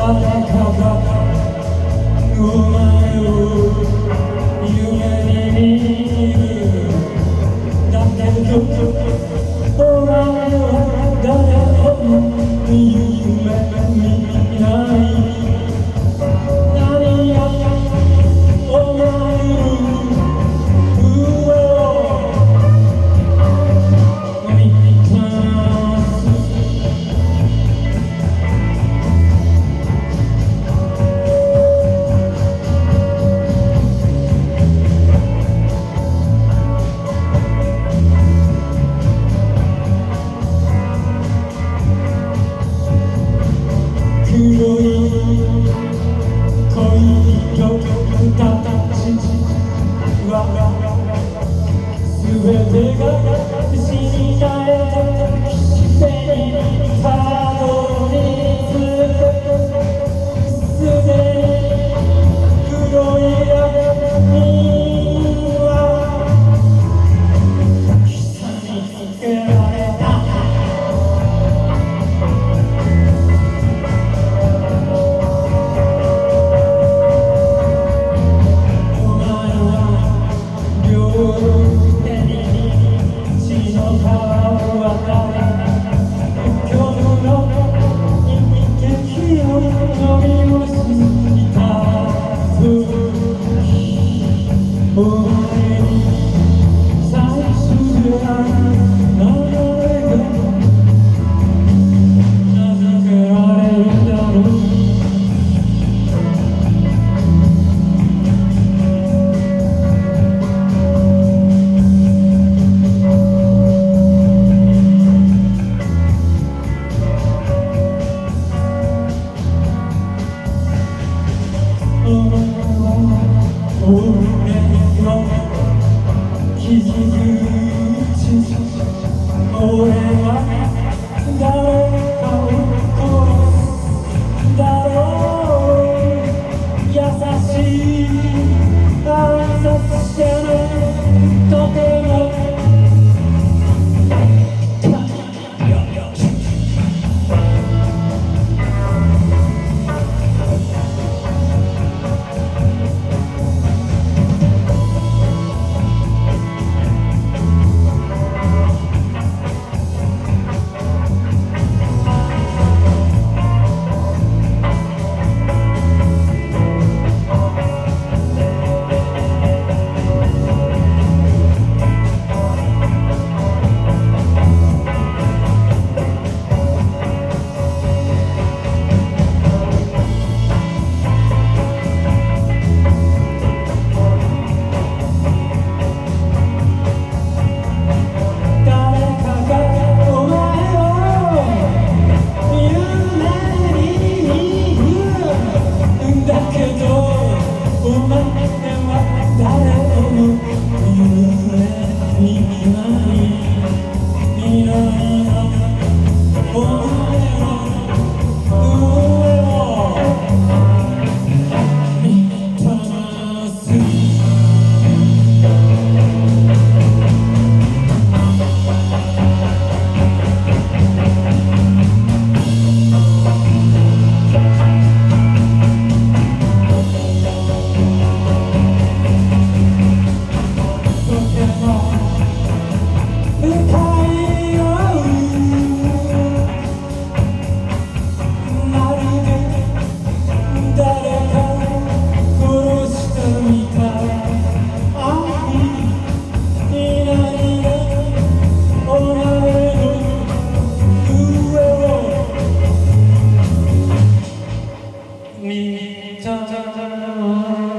감사합니다. Vem, vem, vem, não, não, não. 俺の 저, 저, 저,